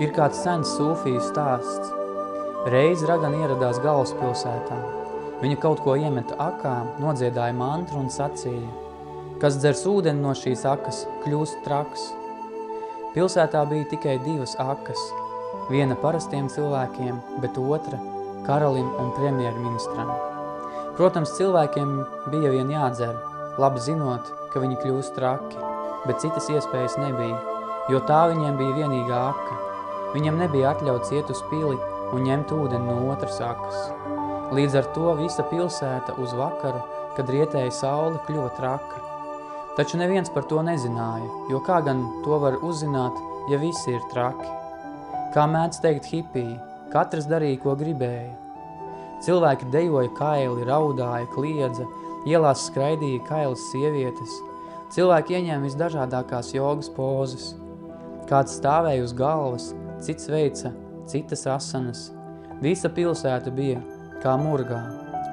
Ir kāds sens sūfiju stāsts. Reiz Ragan ieradās galvaspilsētā. Viņa kaut ko iemeta akā, nodziedāja mantru un sacīja, kas dzers ūdeni no šīs akas, kļūst traks. Pilsētā bija tikai divas akas, viena parastiem cilvēkiem, bet otra karalim un premjerministram. Protams, cilvēkiem bija vien jādzer, labi zinot, ka viņi kļūst traki, bet citas iespējas nebija, jo tā viņiem bija vienīgā aka. Viņam nebija atļauts iet uz pili un ņemt ūdeni no otras akas. Līdz ar to visa pilsēta uz vakaru, kad rietēja saule, kļuva traka. Taču neviens par to nezināja, jo kā gan to var uzzināt, ja visi ir traki? Kā mēdz teikt hipija, katrs darīja, ko gribēja. Cilvēki dejoja kaili, raudāja, kliedza, ielās skraidīja kailas sievietes. Cilvēki ieņēma visdažādākās jogas pozes. Kāds stāvēja uz galvas, cits veica citas asanas. Visa pilsēta bija kā murgā,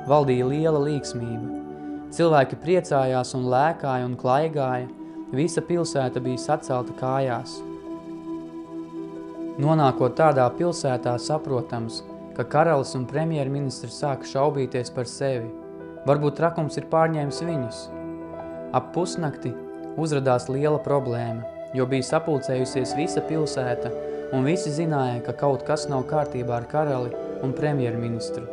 valdīja liela līksmība. Cilvēki priecājās un lēkāja un klaigāja, visa pilsēta bija sacelta kājās. Nonākot tādā pilsētā saprotams, ka karalis un premjerministrs sāka šaubīties par sevi. Varbūt trakums ir pārņēmis viņus. Ap pusnakti uzradās liela problēma, jo bija sapulcējusies visa pilsēta – un visi zināja, ka kaut kas nav kārtībā ar karali un premjerministru.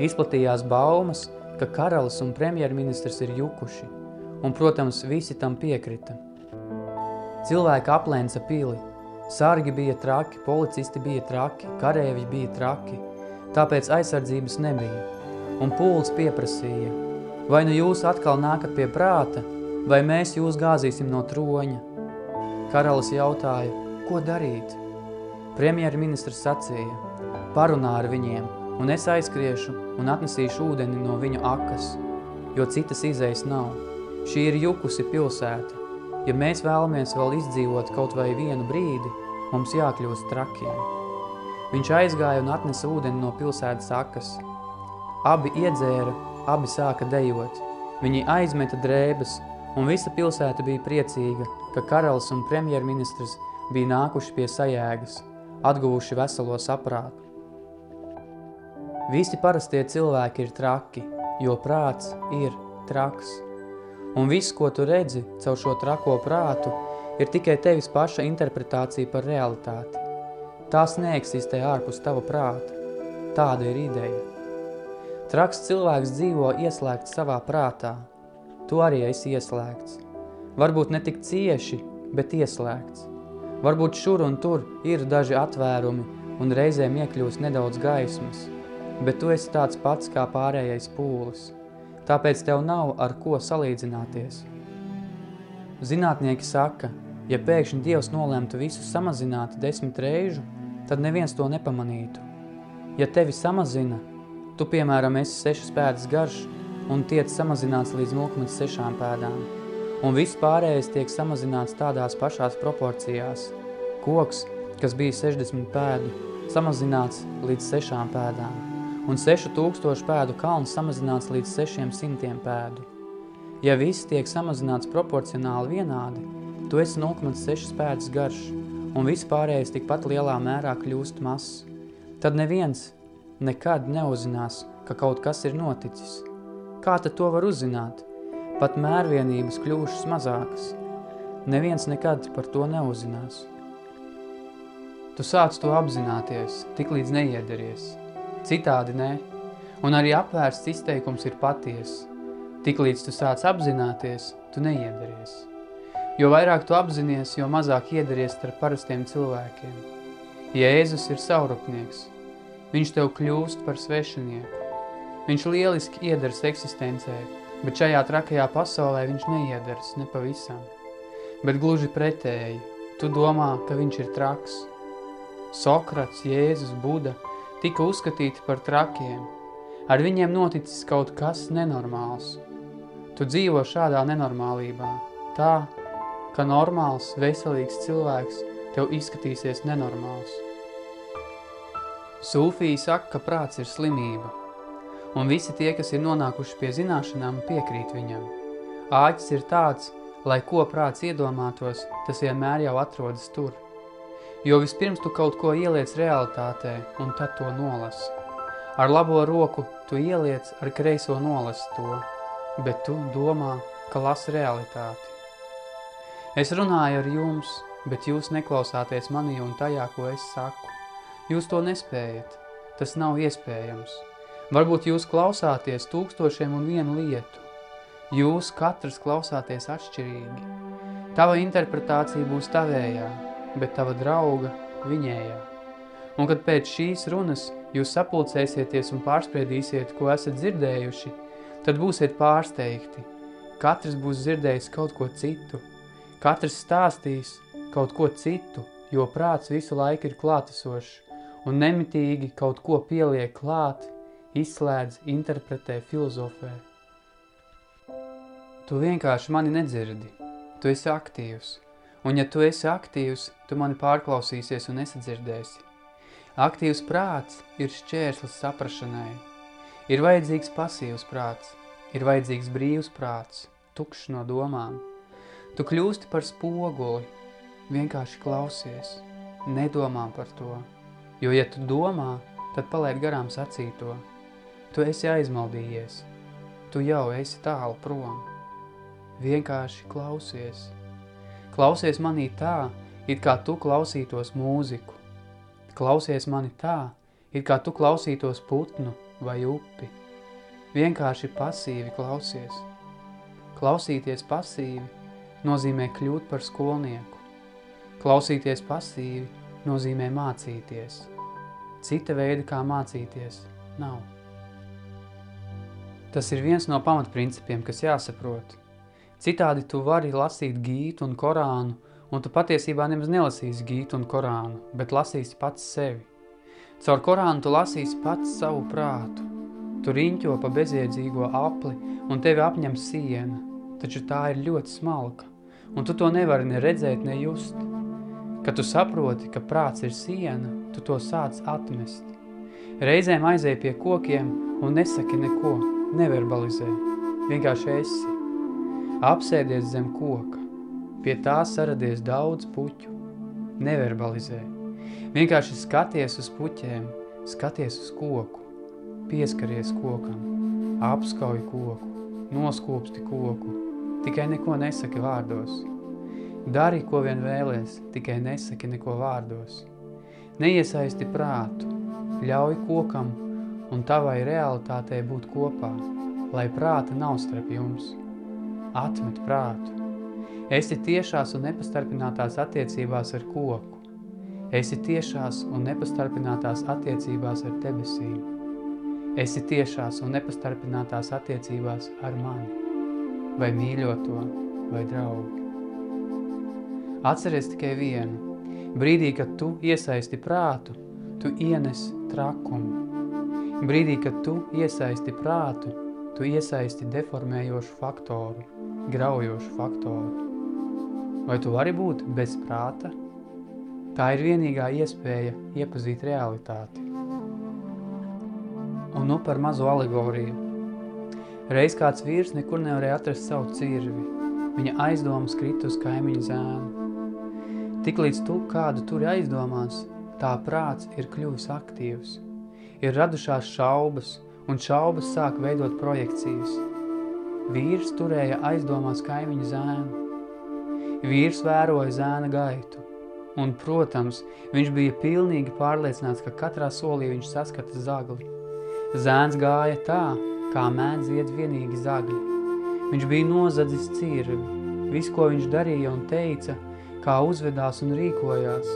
Izplatījās baumas, ka karalis un premjerministrs ir jukuši, un, protams, visi tam piekrita. Cilvēki aplēnca pili, sargi bija traki, policisti bija traki, karēvi bija traki, tāpēc aizsardzības nebija, un pūls pieprasīja, vai nu jūs atkal nākat pie prāta, vai mēs jūs gāzīsim no troņa. Karalis jautāja, ko darīt? Premjerministrs sacīja, parunā ar viņiem, un es aizskriešu un atnesīšu ūdeni no viņu akas, jo citas izējas nav. Šī ir jukusi pilsēta. Ja mēs vēlamies vēl izdzīvot kaut vai vienu brīdi, mums jākļūst trakiem. Viņš aizgāja un atnesa ūdeni no pilsētas akas. Abi iedzēra, abi sāka dejot. Viņi aizmeta drēbes, un visa pilsēta bija priecīga, ka karalis un premjerministrs bija nākuši pie sajēgas – atguvuši veselo saprātu. Visi parastie cilvēki ir traki, jo prāts ir traks. Un viss, ko tu redzi caur šo trako prātu, ir tikai tevis paša interpretācija par realitāti. Tās neeksistē ārpus tava prāta. Tāda ir ideja. Traks cilvēks dzīvo ieslēgts savā prātā. Tu arī esi ieslēgts. Varbūt ne tik cieši, bet ieslēgts. Varbūt šur un tur ir daži atvērumi un reizēm iekļūst nedaudz gaismas, bet tu esi tāds pats kā pārējais pūlis, tāpēc tev nav ar ko salīdzināties. Zinātnieki saka, ja pēkšņi Dievs nolemtu visu samazināt desmit reižu, tad neviens to nepamanītu. Ja tevi samazina, tu, piemēram, esi sešas pēdas garš un tiec samazināts līdz 0,6 pēdām – un viss pārējais tiek samazināts tādās pašās proporcijās. Koks, kas bija 60 pēdu, samazināts līdz 6 pēdām, un 6000 pēdu kalns samazināts līdz 600 pēdu. Ja viss tiek samazināts proporcionāli vienādi, tu esi 0,6 pēdas garš, un viss pārējais tikpat lielā mērā kļūst mazs. Tad neviens nekad neuzinās, ka kaut kas ir noticis. Kā tad to var uzzināt? Pat mērvienības kļūšas mazākas. Neviens nekad par to neuzinās. Tu sāc to apzināties, tik līdz neiederties. Citādi nē. Un arī apvērsts izteikums ir paties. Tik līdz tu sāc apzināties, tu neiedaries. Jo vairāk tu apzinies, jo mazāk iedaries starp parastiem cilvēkiem. Jēzus ir saurupnieks. Viņš tev kļūst par svešinieku. Viņš lieliski iedars eksistencē, Bet šajā trakajā pasaulē viņš neiedars nepavisam. Bet gluži pretēji, tu domā, ka viņš ir traks. Sokrats, Jēzus, Buda tika uzskatīti par trakiem. Ar viņiem noticis kaut kas nenormāls. Tu dzīvo šādā nenormālībā, tā, ka normāls, veselīgs cilvēks tev izskatīsies nenormāls. Sūfija saka, ka prāts ir slimība, un visi tie, kas ir nonākuši pie zināšanām, piekrīt viņam. Āķis ir tāds, lai ko prāts iedomātos, tas vienmēr jau atrodas tur. Jo vispirms tu kaut ko ieliec realitātē, un tad to nolasi. Ar labo roku tu ieliec, ar kreiso nolasi to, bet tu domā, ka lasi realitāti. Es runāju ar jums, bet jūs neklausāties manī un tajā, ko es saku. Jūs to nespējat. Tas nav iespējams. Varbūt jūs klausāties tūkstošiem un vienu lietu. Jūs katrs klausāties atšķirīgi. Tava interpretācija būs tavējā, bet tava drauga viņējā. Un kad pēc šīs runas jūs sapulcēsieties un pārspriedīsiet, ko esat dzirdējuši, tad būsiet pārsteigti. Katrs būs dzirdējis kaut ko citu. Katrs stāstīs kaut ko citu, jo prāts visu laiku ir klātesošs un nemitīgi kaut ko pieliek klāt, izslēdz, interpretē, filozofē. Tu vienkārši mani nedzirdi. Tu esi aktīvs. Un ja tu esi aktīvs, tu mani pārklausīsies un nesadzirdēsi. Aktīvs prāts ir šķērslis saprašanai. Ir vajadzīgs pasīvs prāts, ir vajadzīgs brīvs prāts, tukšs no domām. Tu kļūsti par spoguli, vienkārši klausies, nedomā par to. Jo, ja tu domā, tad palaid garām sacīto. Tu esi aizmaldījies, tu jau esi tālu prom. Vienkārši klausies. Klausies manī tā, it kā tu klausītos mūziku. Klausies mani tā, it kā tu klausītos putnu vai upi. Vienkārši pasīvi klausies. Klausīties pasīvi nozīmē kļūt par skolnieku. Klausīties pasīvi nozīmē mācīties. Cita veida, kā mācīties, nav. Tas ir viens no pamatprincipiem, kas jāsaprot. Citādi tu vari lasīt gītu un korānu, un tu patiesībā nemaz nelasīsi gītu un korānu, bet lasīsi pats sevi. Caur korānu tu lasīsi pats savu prātu. Tu riņķo pa bezjēdzīgo apli, un tevi apņem siena, taču tā ir ļoti smalka, un tu to nevari ne redzēt, ne just. Kad tu saproti, ka prāts ir siena, tu to sāc atmest. Reizēm aizēj pie kokiem un nesaki neko, neverbalizē, vienkārši esi. Apsēdies zem koka, pie tā saradies daudz puķu, neverbalizē. Vienkārši skaties uz puķiem, skaties uz koku, pieskaries kokam, apskauj koku, noskopsti koku, tikai neko nesaki vārdos. Dari, ko vien vēlies, tikai nesaki neko vārdos. Neiesaisti prātu, ļauj kokam un tavai realitātei būt kopā, lai prāta nav starp jums atmet prātu. Esi tiešās un nepastarpinātās attiecībās ar koku. Esi tiešās un nepastarpinātās attiecībās ar debesīm. Esi tiešās un nepastarpinātās attiecībās ar mani, vai mīļoto, vai draugu. Atceries tikai vienu. Brīdī, kad tu iesaisti prātu, tu ienes trakumu. Brīdī, kad tu iesaisti prātu, tu iesaisti deformējošu faktoru graujošu faktoru. Vai tu vari būt bez prāta? Tā ir vienīgā iespēja iepazīt realitāti. Un nu par mazo alegoriju. Reiz kāds vīrs nekur nevarēja atrast savu cirvi. Viņa aizdomas krita uz kaimiņu zēnu. Tiklīdz tu kādu turi aizdomās, tā prāts ir kļuvis aktīvs. Ir radušās šaubas, un šaubas sāk veidot projekcijas – Vīrs turēja aizdomās kaimiņu zēnu. Vīrs vēroja zēna gaitu. Un, protams, viņš bija pilnīgi pārliecināts, ka katrā solī viņš saskata zagli. Zēns gāja tā, kā mēdz iet vienīgi zagļi. Viņš bija nozadzis cirvi. Viss, ko viņš darīja un teica, kā uzvedās un rīkojās.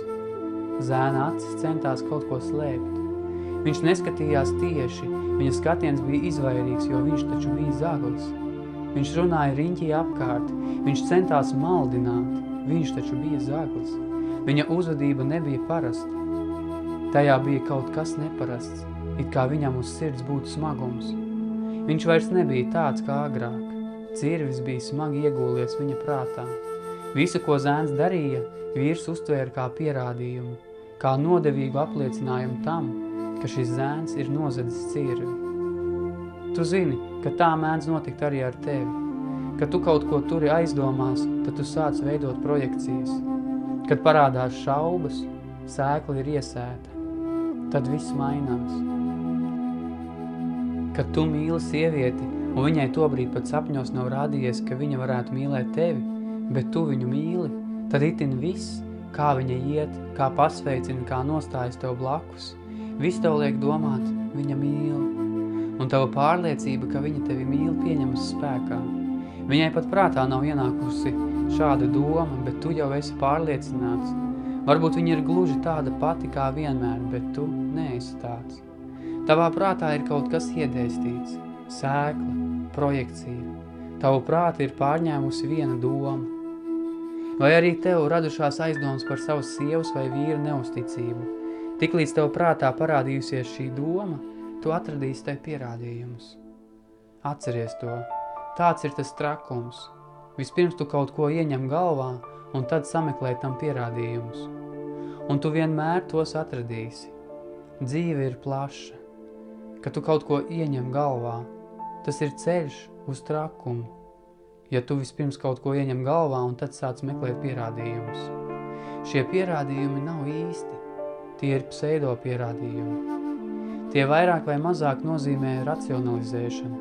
Zēna acis centās kaut ko slēpt. Viņš neskatījās tieši, viņa skatiens bija izvairīgs, jo viņš taču bija zaglis. Viņš runāja riņķī apkārt, viņš centās maldināt, viņš taču bija zaglis. Viņa uzvedība nebija parasta. Tajā bija kaut kas neparasts, it kā viņam uz sirds būtu smagums. Viņš vairs nebija tāds kā agrāk. Cirvis bija smagi iegūlies viņa prātā. Visu, ko zēns darīja, vīrs uztvēra kā pierādījumu, kā nodevīgu apliecinājumu tam, ka šis zēns ir nozadzis cirvi. Tu zini, ka tā mēdz notikt arī ar tevi. Kad tu kaut ko turi aizdomās, tad tu sāc veidot projekcijas. Kad parādās šaubas, sēkla ir iesēta, tad viss mainās. Kad tu mīli sievieti, un viņai tobrīd pat sapņos nav rādījies, ka viņa varētu mīlēt tevi, bet tu viņu mīli, tad itin viss, kā viņa iet, kā pasveicina, kā nostājas tev blakus, viss tev liek domāt, viņa mīl. Un tava pārliecība, ka viņa tevi mīl, pieņemas spēkā. Viņai pat prātā nav ienākusi šāda doma, bet tu jau esi pārliecināts. Varbūt viņa ir gluži tāda pati kā vienmēr, bet tu neesi tāds. Tavā prātā ir kaut kas iedēstīts, sēkla, projekcija. Tavu prāti ir pārņēmusi viena doma. Vai arī tev radušās aizdomas par savas sievas vai vīra neusticību. Tiklīdz tev prātā parādījusies šī doma, tu atradīsi tai pierādījumus. Atceries to. Tāds ir tas trakums. Vispirms tu kaut ko ieņem galvā, un tad sameklē tam pierādījumus. Un tu vienmēr tos atradīsi. Dzīve ir plaša ka tu kaut ko ieņem galvā. Tas ir ceļš uz trakumu. Ja tu vispirms kaut ko ieņem galvā un tad sāc meklēt pierādījumus. Šie pierādījumi nav īsti. Tie ir pseido pierādījumi. Tie vairāk vai mazāk nozīmē racionalizēšanu.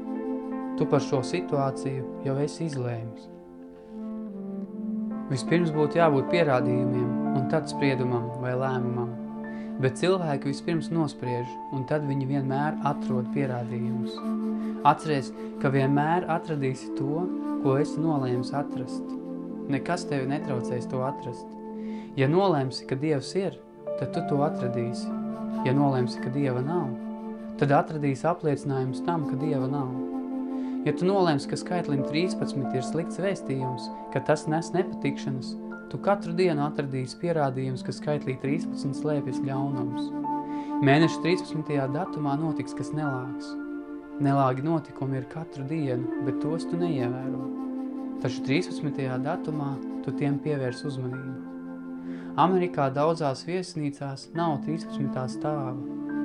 Tu par šo situāciju jau esi izlēmis. Vispirms būtu jābūt pierādījumiem un tad spriedumam vai lēmumam. Bet cilvēki vispirms nospriež, un tad viņi vienmēr atrod pierādījumus. Atceries, ka vienmēr atradīsi to, ko esi nolēmis atrast. Nekas tevi netraucēs to atrast. Ja nolēmsi, ka Dievs ir, tad tu to atradīsi. Ja nolēmsi, ka Dieva nav, tad atradīsi apliecinājums tam, ka Dieva nav. Ja tu nolēmsi, ka skaitlim 13 ir slikts vēstījums, ka tas nes nepatikšanas, Tu katru dienu atradīsi pierādījums, ka skaitlī 13 slēpjas ļaunums. Mēneša 13. datumā notiks kas nelāks. Nelāgi notikumi ir katru dienu, bet tos tu neievēro. Taču 13. datumā tu tiem pievērs uzmanību. Amerikā daudzās viesnīcās nav 13. stāva,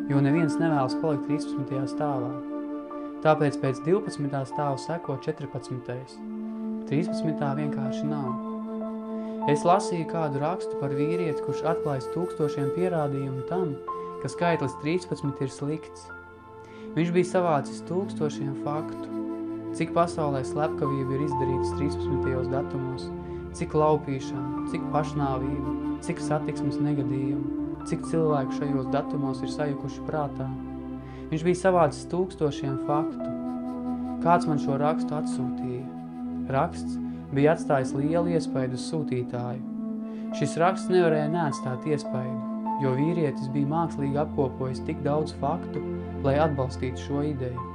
jo neviens nevēlas palikt 13. stāvā. Tāpēc pēc 12. stāva seko 14. 13. vienkārši nav. Es lasīju kādu rakstu par vīrieti, kurš atklājas tūkstošiem pierādījumu tam, ka skaitlis 13 ir slikts. Viņš bija savācis tūkstošiem faktu, cik pasaulē slepkavība ir izdarītas 13. datumos, cik laupīšana, cik pašnāvība, cik satiksmes negadījumu, cik cilvēku šajos datumos ir sajukuši prātā. Viņš bija savācis tūkstošiem faktu. Kāds man šo rakstu atsūtīja? Raksts, bija atstājis lielu iespaidu sūtītāju. Šis raksts nevarēja neatstāt iespaidu, jo vīrietis bija mākslīgi apkopojis tik daudz faktu, lai atbalstītu šo ideju.